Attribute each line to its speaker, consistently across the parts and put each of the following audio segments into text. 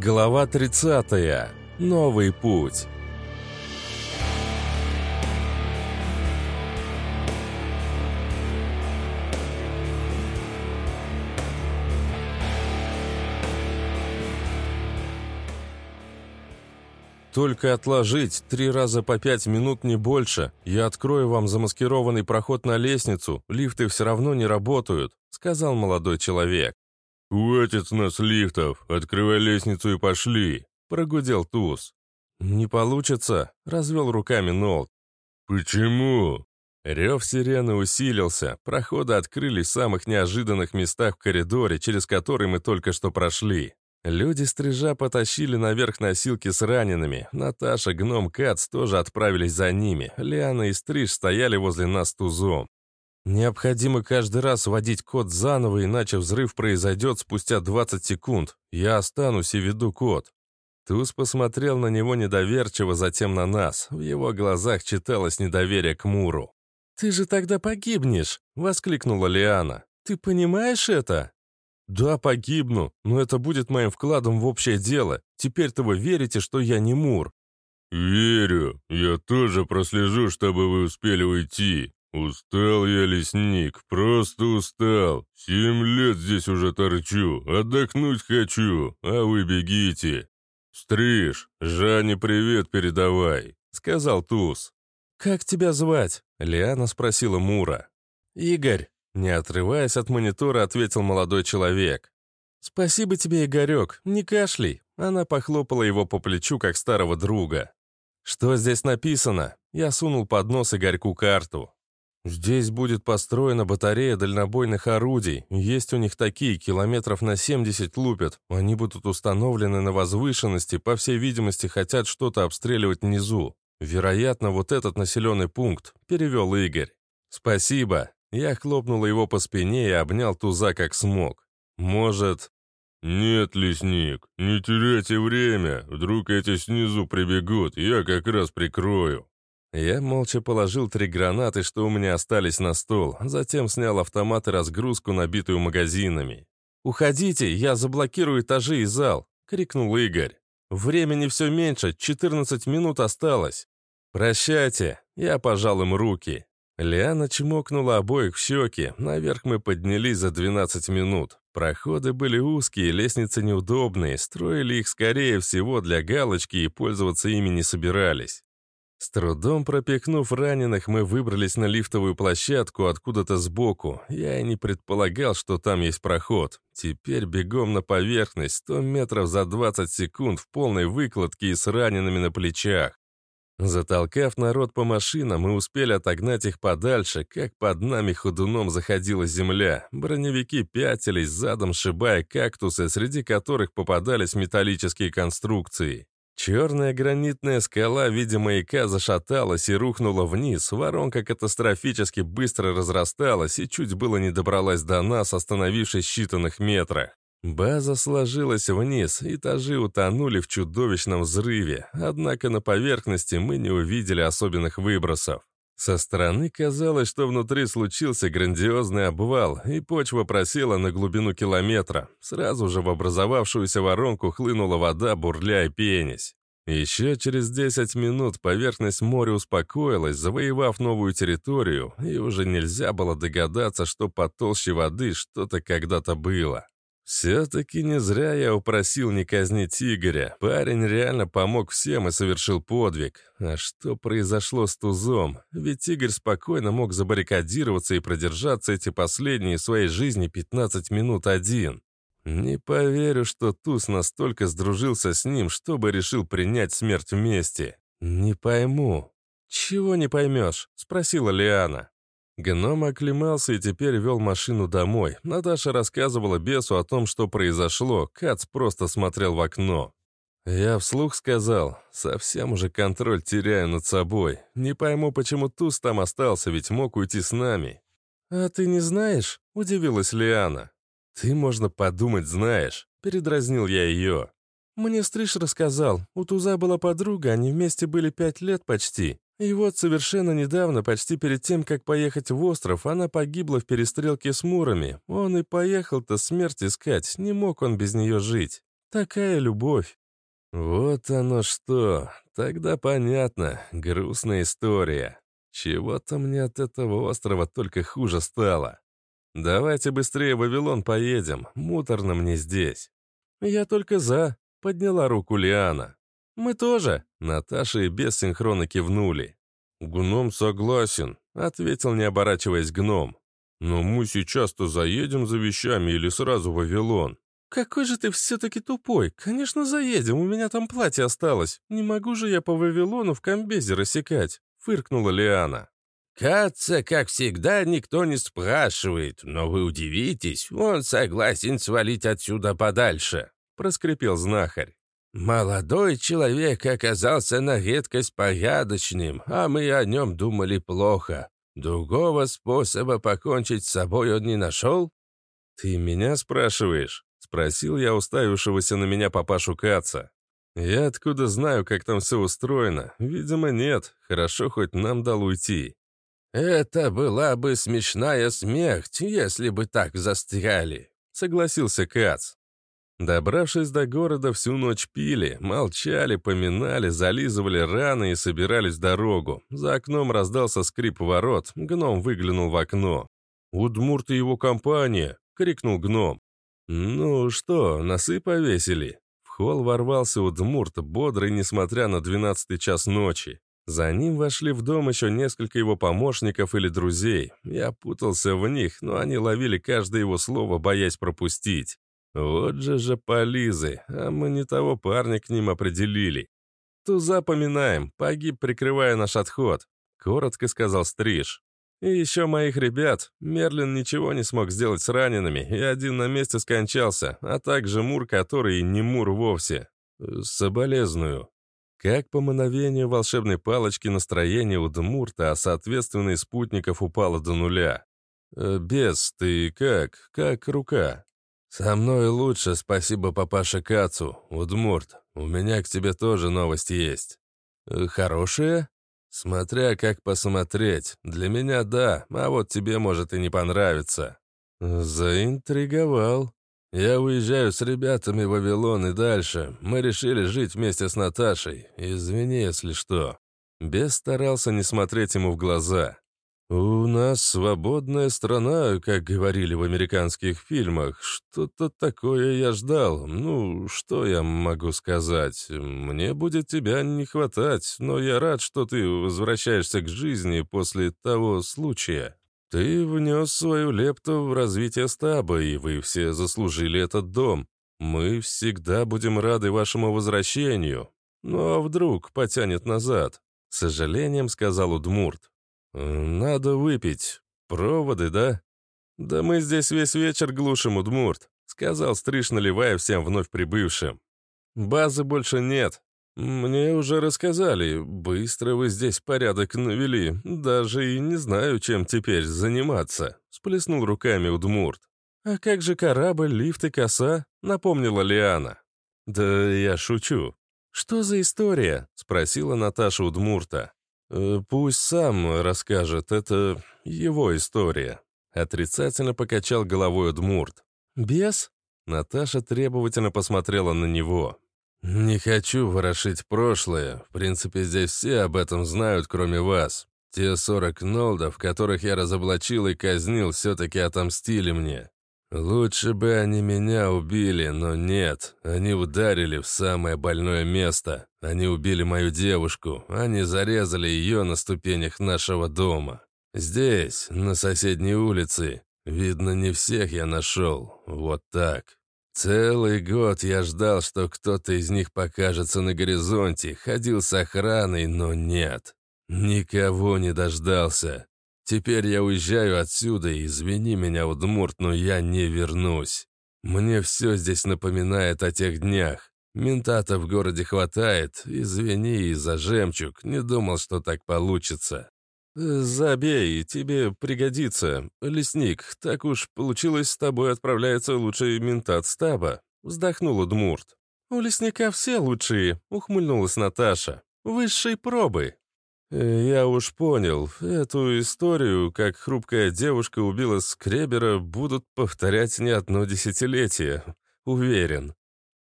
Speaker 1: Глава 30. Новый путь. Только отложить три раза по пять минут не больше. Я открою вам замаскированный проход на лестницу. Лифты все равно не работают», — сказал молодой человек.
Speaker 2: «Хватит с нас лифтов, открывай лестницу и пошли», — прогудел Туз.
Speaker 1: «Не получится», — развел руками Нолт.
Speaker 2: «Почему?»
Speaker 1: Рев сирены усилился, проходы открылись в самых неожиданных местах в коридоре, через который мы только что прошли. Люди стрижа потащили наверх носилки с ранеными. Наташа, Гном, Кац тоже отправились за ними. Лиана и Стриж стояли возле нас тузом. Необходимо каждый раз вводить код заново, иначе взрыв произойдет спустя 20 секунд. Я останусь и веду код. Туз посмотрел на него недоверчиво, затем на нас. В его глазах читалось недоверие к Муру. «Ты же тогда погибнешь!» — воскликнула Лиана. «Ты понимаешь это?» «Да, погибну, но это будет моим вкладом в общее дело. Теперь-то вы верите, что я не Мур?»
Speaker 2: «Верю. Я тоже прослежу, чтобы вы успели уйти. «Устал я, лесник, просто устал. Семь лет здесь уже торчу, отдохнуть хочу, а вы бегите. Стриж, Жанне привет передавай», — сказал Туз.
Speaker 1: «Как тебя звать?» — Лиана спросила Мура. «Игорь», — не отрываясь от монитора, ответил молодой человек. «Спасибо тебе, Игорек, не кашляй». Она похлопала его по плечу, как старого друга. «Что здесь написано?» Я сунул под нос Игорьку карту. Здесь будет построена батарея дальнобойных орудий. Есть у них такие, километров на 70 лупят. Они будут установлены на возвышенности, по всей видимости, хотят что-то обстреливать внизу. Вероятно, вот этот населенный пункт, перевел Игорь. Спасибо. Я хлопнул его по спине и обнял туза как смог. Может...
Speaker 2: «Нет, лесник, не теряйте время. Вдруг эти снизу прибегут, я как раз прикрою».
Speaker 1: Я молча положил три гранаты, что у меня остались на стол, затем снял автомат и разгрузку, набитую магазинами. «Уходите, я заблокирую этажи и зал!» — крикнул Игорь. «Времени все меньше, 14 минут осталось!» «Прощайте!» — я пожал им руки. Лиана чмокнула обоих в щеки. Наверх мы поднялись за 12 минут. Проходы были узкие, лестницы неудобные, строили их, скорее всего, для галочки и пользоваться ими не собирались. С трудом пропихнув раненых, мы выбрались на лифтовую площадку откуда-то сбоку. Я и не предполагал, что там есть проход. Теперь бегом на поверхность, 100 метров за 20 секунд в полной выкладке и с ранеными на плечах. Затолкав народ по машинам, мы успели отогнать их подальше, как под нами ходуном заходила земля. Броневики пятились, задом шибая кактусы, среди которых попадались металлические конструкции. Черная гранитная скала в виде маяка зашаталась и рухнула вниз, воронка катастрофически быстро разрасталась и чуть было не добралась до нас, остановившись в считанных метрах. База сложилась вниз, этажи утонули в чудовищном взрыве, однако на поверхности мы не увидели особенных выбросов. Со стороны казалось, что внутри случился грандиозный обвал, и почва просела на глубину километра. Сразу же в образовавшуюся воронку хлынула вода, бурля и пенясь. Еще через 10 минут поверхность моря успокоилась, завоевав новую территорию, и уже нельзя было догадаться, что под толще воды что-то когда-то было. Все-таки не зря я упросил не казнить Игоря. Парень реально помог всем и совершил подвиг. А что произошло с Тузом? Ведь Игорь спокойно мог забаррикадироваться и продержаться эти последние своей жизни 15 минут один. Не поверю, что Туз настолько сдружился с ним, чтобы решил принять смерть вместе. Не пойму. «Чего не поймешь?» — спросила Лиана. Гном оклемался и теперь вел машину домой. Наташа рассказывала бесу о том, что произошло. Кац просто смотрел в окно. Я вслух сказал, совсем уже контроль теряю над собой. Не пойму, почему Туз там остался, ведь мог уйти с нами. «А ты не знаешь?» — удивилась Лиана. «Ты, можно подумать, знаешь», — передразнил я ее. «Мне Стриж рассказал, у Туза была подруга, они вместе были пять лет почти. И вот совершенно недавно, почти перед тем, как поехать в остров, она погибла в перестрелке с Мурами. Он и поехал-то смерть искать, не мог он без нее жить. Такая любовь. Вот оно что. Тогда понятно. Грустная история. Чего-то мне от этого острова только хуже стало. Давайте быстрее в Вавилон поедем. Муторно мне здесь. Я только за. Подняла руку Лиана. Мы тоже. Наташа и без синхрона кивнули. «Гном согласен», — ответил, не оборачиваясь гном. «Но мы сейчас-то заедем за вещами или сразу в Вавилон?» «Какой же ты все-таки тупой! Конечно, заедем, у меня там платье осталось. Не могу же я по Вавилону в комбезе рассекать», — фыркнула Лиана.
Speaker 3: «Катца, как всегда, никто не спрашивает, но вы удивитесь, он согласен свалить отсюда подальше», — проскрипел знахарь. «Молодой человек оказался на редкость порядочным, а мы о нем думали плохо. Другого способа покончить с собой он не нашел?»
Speaker 1: «Ты меня спрашиваешь?» — спросил я уставившегося на меня папашу Каца. «Я откуда знаю, как там все устроено? Видимо, нет. Хорошо, хоть нам дал уйти».
Speaker 3: «Это была бы смешная смерть, если бы так застряли», — согласился Кац.
Speaker 1: Добравшись до города, всю ночь пили, молчали, поминали, зализывали раны и собирались в дорогу. За окном раздался скрип ворот, гном выглянул в окно. «Удмурт и его компания!» — крикнул гном. «Ну что, носы повесили?» В холл ворвался Удмурт, бодрый, несмотря на двенадцатый час ночи. За ним вошли в дом еще несколько его помощников или друзей. Я путался в них, но они ловили каждое его слово, боясь пропустить. Вот же же полизы, а мы не того парня к ним определили. Туза поминаем, погиб, прикрывая наш отход, коротко сказал Стриж. И еще моих ребят. Мерлин ничего не смог сделать с ранеными, и один на месте скончался, а также Мур, который не Мур вовсе. Соболезную. Как по мановению волшебной палочки настроение у Дмурта, а соответственно и спутников упало до нуля. «Э, «Бес, ты как? Как рука?» «Со мной лучше, спасибо папаше Кацу, Удмурт. У меня к тебе тоже новость есть». «Э, «Хорошие?» «Смотря как посмотреть. Для меня да, а вот тебе может и не понравиться». «Заинтриговал. Я уезжаю с ребятами в Вавилон и дальше. Мы решили жить вместе с Наташей. Извини, если что». Бес старался не смотреть ему в глаза. «У нас свободная страна, как говорили в американских фильмах. Что-то такое я ждал. Ну, что я могу сказать? Мне будет тебя не хватать, но я рад, что ты возвращаешься к жизни после того случая. Ты внес свою лепту в развитие стаба, и вы все заслужили этот дом. Мы всегда будем рады вашему возвращению. Ну а вдруг потянет назад?» С сожалением сказал Удмурт. «Надо выпить. Проводы, да?» «Да мы здесь весь вечер глушим, Удмурт», — сказал Стриж, наливая всем вновь прибывшим. «Базы больше нет. Мне уже рассказали. Быстро вы здесь порядок навели. Даже и не знаю, чем теперь заниматься», — сплеснул руками Удмурт. «А как же корабль, лифт и коса?» — напомнила Лиана. «Да я шучу». «Что за история?» — спросила Наташа Удмурта. Э, «Пусть сам расскажет, это его история», — отрицательно покачал головой Удмурт. «Бес?» — Наташа требовательно посмотрела на него. «Не хочу ворошить прошлое. В принципе, здесь все об этом знают, кроме вас. Те сорок нолдов, которых я разоблачил и казнил, все-таки отомстили мне. Лучше бы они меня убили, но нет. Они ударили в самое больное место. Они убили мою девушку. Они зарезали ее на ступенях нашего дома. Здесь, на соседней улице. Видно, не всех я нашел. Вот так. Целый год я ждал, что кто-то из них покажется на горизонте. Ходил с охраной, но нет. Никого не дождался. Теперь я уезжаю отсюда, и извини меня, Удмурт, но я не вернусь. Мне все здесь напоминает о тех днях. Ментата в городе хватает. Извини за жемчуг. Не думал, что так получится. «Забей, тебе пригодится. Лесник, так уж получилось, с тобой отправляется лучший ментат стаба», — вздохнул Удмурт. «У лесника все лучшие», — ухмыльнулась Наташа. «Высшей пробы». Э, «Я уж понял. Эту историю, как хрупкая девушка убила Скребера, будут повторять не одно десятилетие. Уверен».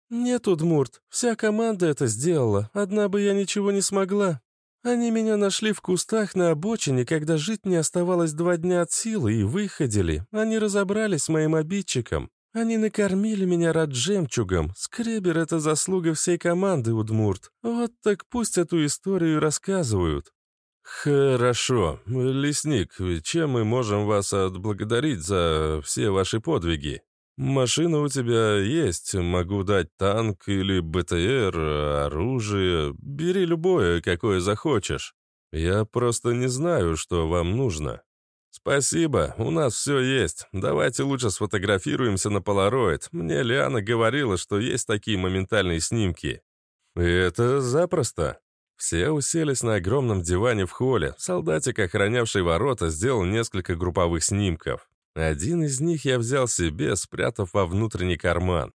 Speaker 1: «Нет, Удмурт, вся команда это сделала, одна бы я ничего не смогла. Они меня нашли в кустах на обочине, когда жить не оставалось два дня от силы, и выходили. Они разобрались с моим обидчиком. Они накормили меня рад жемчугом. Скребер — это заслуга всей команды, Удмурт. Вот так пусть эту историю рассказывают». «Хорошо. Лесник, чем мы можем вас отблагодарить за все ваши подвиги?» «Машина у тебя есть, могу дать танк или БТР, оружие. Бери любое, какое захочешь. Я просто не знаю, что вам нужно». «Спасибо, у нас все есть. Давайте лучше сфотографируемся на полароид. Мне Лиана говорила, что есть такие моментальные снимки». «Это запросто». Все уселись на огромном диване в холле. Солдатик, охранявший ворота, сделал несколько групповых снимков. Один из них я взял себе, спрятав во внутренний карман.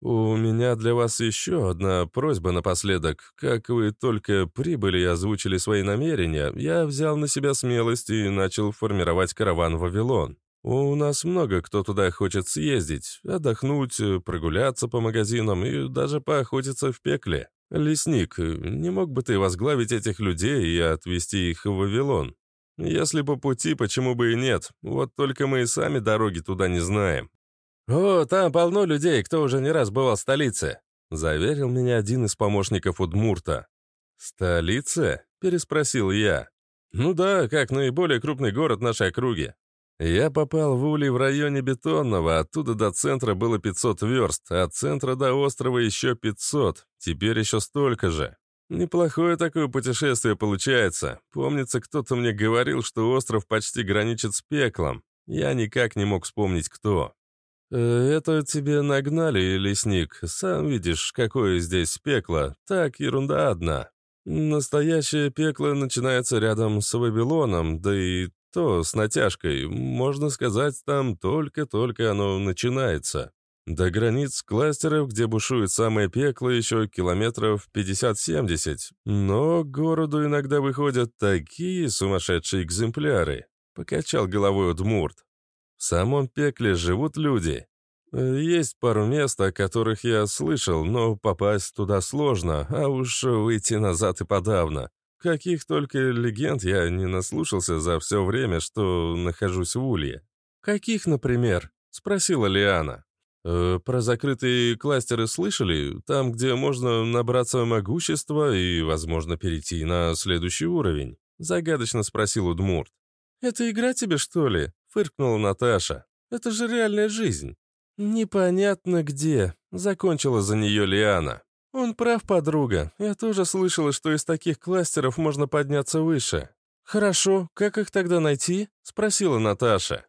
Speaker 1: «У меня для вас еще одна просьба напоследок. Как вы только прибыли и озвучили свои намерения, я взял на себя смелость и начал формировать караван в Вавилон. У нас много кто туда хочет съездить, отдохнуть, прогуляться по магазинам и даже поохотиться в пекле. Лесник, не мог бы ты возглавить этих людей и отвезти их в Вавилон? Если по пути, почему бы и нет? Вот только мы и сами дороги туда не знаем. «О, там полно людей, кто уже не раз бывал в столице», — заверил меня один из помощников Удмурта. «Столица?» — переспросил я. «Ну да, как наиболее крупный город нашей округи. Я попал в Улей в районе Бетонного, оттуда до центра было 500 верст, от центра до острова еще 500, теперь еще столько же. Неплохое такое путешествие получается. Помнится, кто-то мне говорил, что остров почти граничит с пеклом. Я никак не мог вспомнить, кто. Э, «Это тебе нагнали, лесник. Сам видишь, какое здесь пекло. Так, ерунда одна. Настоящее пекло начинается рядом с Вавилоном, да и то с натяжкой. Можно сказать, там только-только оно начинается. До границ кластеров, где бушует самое пекло, еще километров 50-70. Но к городу иногда выходят такие сумасшедшие экземпляры. Покачал головой Удмурт. В самом пекле живут люди. Есть пару мест, о которых я слышал, но попасть туда сложно, а уж выйти назад и подавно. Каких только легенд я не наслушался за все время, что нахожусь в Улье. «Каких, например?» — спросила Лиана. Э, «Про закрытые кластеры слышали? Там, где можно набраться могущества и, возможно, перейти на следующий уровень?» Загадочно спросил Удмурт. «Это игра тебе, что ли?» — фыркнула Наташа. «Это же реальная жизнь». «Непонятно где», — закончила за нее Лиана. «Он прав, подруга. Я тоже слышала, что из таких кластеров можно подняться выше». «Хорошо, как их тогда найти?» — спросила Наташа.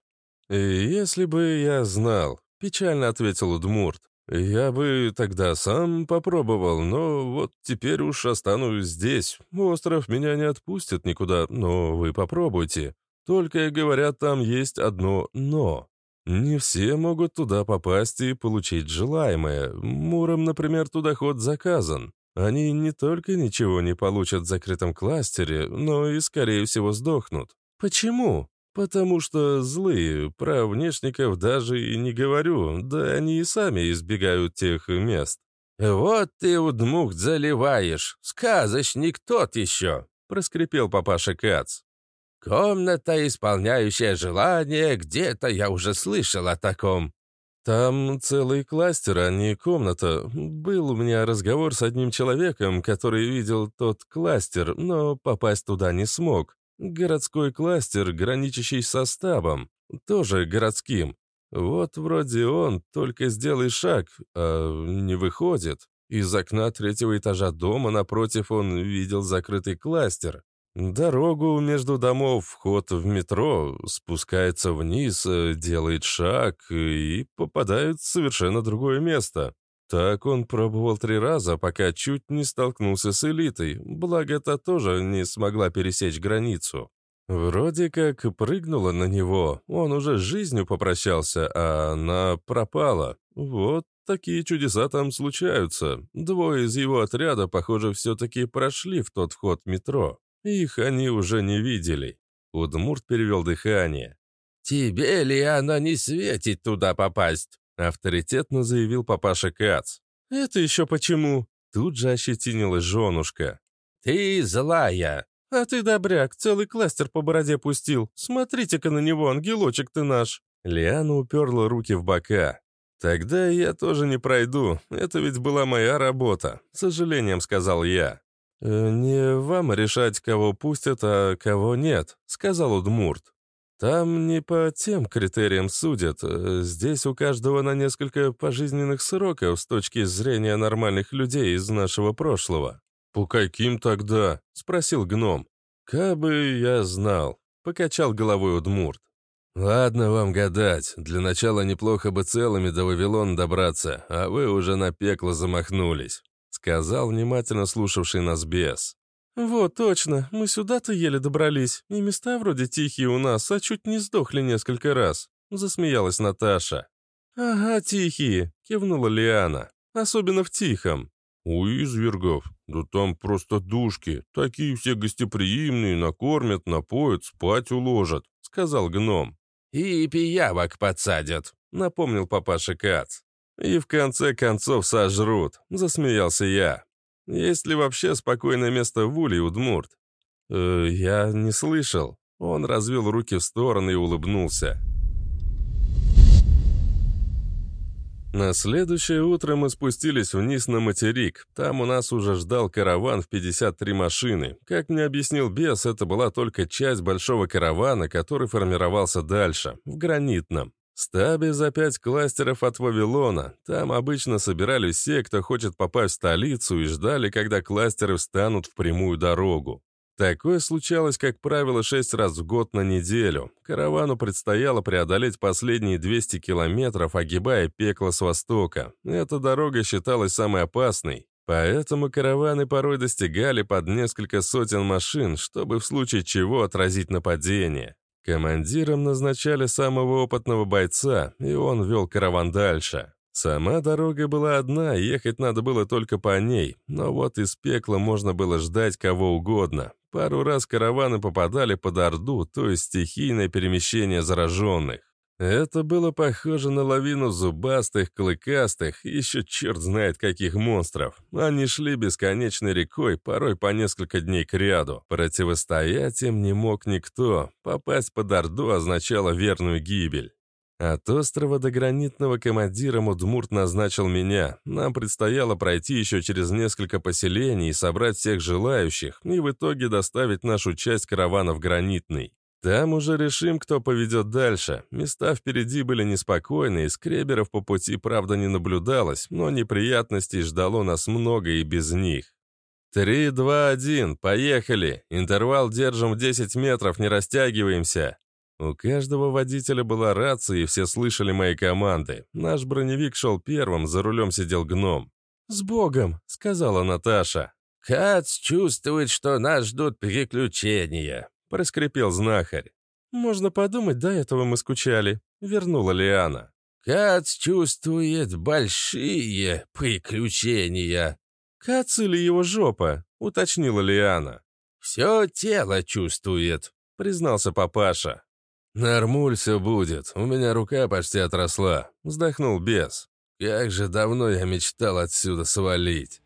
Speaker 1: «Если бы я знал», Печально ответил Удмурт. «Я бы тогда сам попробовал, но вот теперь уж останусь здесь. Остров меня не отпустит никуда, но вы попробуйте. Только, говорят, там есть одно «но». Не все могут туда попасть и получить желаемое. Муром, например, туда ход заказан. Они не только ничего не получат в закрытом кластере, но и, скорее всего, сдохнут. Почему? «Потому что злые, про внешников даже и не говорю, да они и сами избегают тех мест».
Speaker 3: «Вот ты, удмух, заливаешь, сказочник тот еще», — проскрипел папаша Кац. «Комната, исполняющая желание, где-то я уже слышал о таком».
Speaker 1: «Там целый кластер, а не комната. Был у меня разговор с одним человеком, который видел тот кластер, но попасть туда не смог. Городской кластер, граничащий со стабом, тоже городским. Вот вроде он, только сделай шаг, а не выходит. Из окна третьего этажа дома напротив он видел закрытый кластер. Дорогу между домов, вход в метро, спускается вниз, делает шаг и попадает в совершенно другое место. Так он пробовал три раза, пока чуть не столкнулся с элитой, благо та тоже не смогла пересечь границу. Вроде как прыгнула на него, он уже с жизнью попрощался, а она пропала. Вот такие чудеса там случаются. Двое из его отряда, похоже, все-таки прошли в тот вход метро. Их они уже не видели. Удмурт перевел дыхание.
Speaker 3: «Тебе ли она не светит туда попасть?» Авторитетно заявил папаша Кац.
Speaker 1: «Это еще почему?» Тут же ощетинилась женушка.
Speaker 3: «Ты злая!»
Speaker 1: «А ты добряк, целый кластер по бороде пустил. Смотрите-ка на него, ангелочек ты наш!» Лиана уперла руки в бока. «Тогда я тоже не пройду. Это ведь была моя работа», — сожалением сказал я. «Э, «Не вам решать, кого пустят, а кого нет», — сказал Удмурт. «Там не по тем критериям судят. Здесь у каждого на несколько пожизненных сроков с точки зрения нормальных людей из нашего прошлого». «По каким тогда?» — спросил гном. «Кабы я знал», — покачал головой Удмурт. «Ладно вам гадать. Для начала неплохо бы целыми до Вавилона добраться, а вы уже на пекло замахнулись», — сказал внимательно слушавший нас бес. «Вот, точно, мы сюда-то еле добрались, и места вроде тихие у нас, а чуть не сдохли несколько раз», — засмеялась Наташа. «Ага, тихие», — кивнула Лиана, — «особенно в тихом». «У извергов, да там просто душки, такие все гостеприимные, накормят, напоят, спать уложат», — сказал гном.
Speaker 3: «И пиявок подсадят», — напомнил папаша Кац.
Speaker 1: «И в конце концов сожрут», — засмеялся я. «Есть ли вообще спокойное место в Уле, Удмурт?» э, «Я не слышал». Он развел руки в стороны и улыбнулся. На следующее утро мы спустились вниз на материк. Там у нас уже ждал караван в 53 машины. Как мне объяснил бес, это была только часть большого каравана, который формировался дальше, в гранитном. Стабе за пять кластеров от Вавилона. Там обычно собирались все, кто хочет попасть в столицу, и ждали, когда кластеры встанут в прямую дорогу. Такое случалось, как правило, шесть раз в год на неделю. Каравану предстояло преодолеть последние 200 километров, огибая пекло с востока. Эта дорога считалась самой опасной. Поэтому караваны порой достигали под несколько сотен машин, чтобы в случае чего отразить нападение. Командиром назначали самого опытного бойца, и он вел караван дальше. Сама дорога была одна, ехать надо было только по ней, но вот из пекла можно было ждать кого угодно. Пару раз караваны попадали под Орду, то есть стихийное перемещение зараженных. Это было похоже на лавину зубастых, клыкастых, еще черт знает каких монстров. Они шли бесконечной рекой, порой по несколько дней к ряду. Противостоять им не мог никто. Попасть под Орду означало верную гибель. От острова до гранитного командира Мудмурт назначил меня. Нам предстояло пройти еще через несколько поселений и собрать всех желающих, и в итоге доставить нашу часть каравана в гранитный. Там уже решим, кто поведет дальше. Места впереди были неспокойные, скреберов по пути, правда, не наблюдалось, но неприятностей ждало нас много и без них. «Три, два, один, поехали! Интервал держим в 10 метров, не растягиваемся!» У каждого водителя была рация, и все слышали мои команды. Наш броневик шел первым, за рулем сидел гном. «С Богом!» — сказала Наташа.
Speaker 3: «Кац чувствует, что нас ждут приключения», — проскрипел знахарь.
Speaker 1: «Можно подумать, до этого мы скучали», — вернула Лиана.
Speaker 3: «Кац чувствует большие приключения».
Speaker 1: «Кац или его жопа?» — уточнила Лиана.
Speaker 3: «Все тело чувствует», — признался папаша.
Speaker 1: «Нормуль все будет, у меня рука почти отросла», — вздохнул бес. «Как же давно я мечтал отсюда свалить».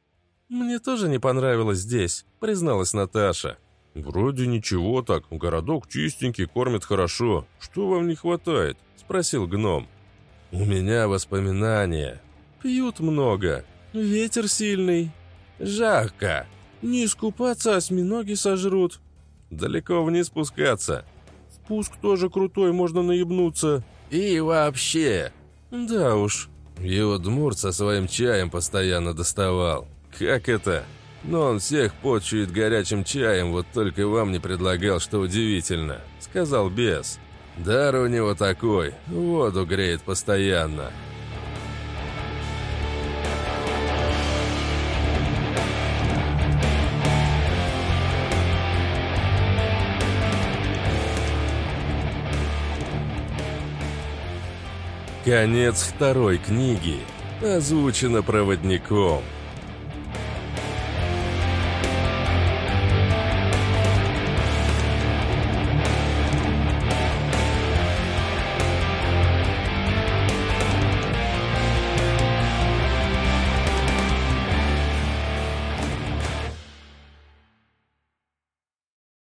Speaker 1: «Мне тоже не понравилось здесь», — призналась Наташа. «Вроде ничего так, городок чистенький, кормит хорошо. Что вам не хватает?» — спросил гном. «У меня воспоминания. Пьют много. Ветер сильный. Жарко. Не искупаться, осьминоги сожрут. Далеко вниз спускаться. Спуск тоже крутой, можно наебнуться.
Speaker 3: И вообще.
Speaker 1: Да уж. Его Дмурт со своим чаем постоянно доставал. Как это? Но он всех почует горячим чаем, вот только вам не предлагал, что удивительно. Сказал бес. Дар у него такой, воду греет постоянно. Конец второй книги. Озвучено проводником.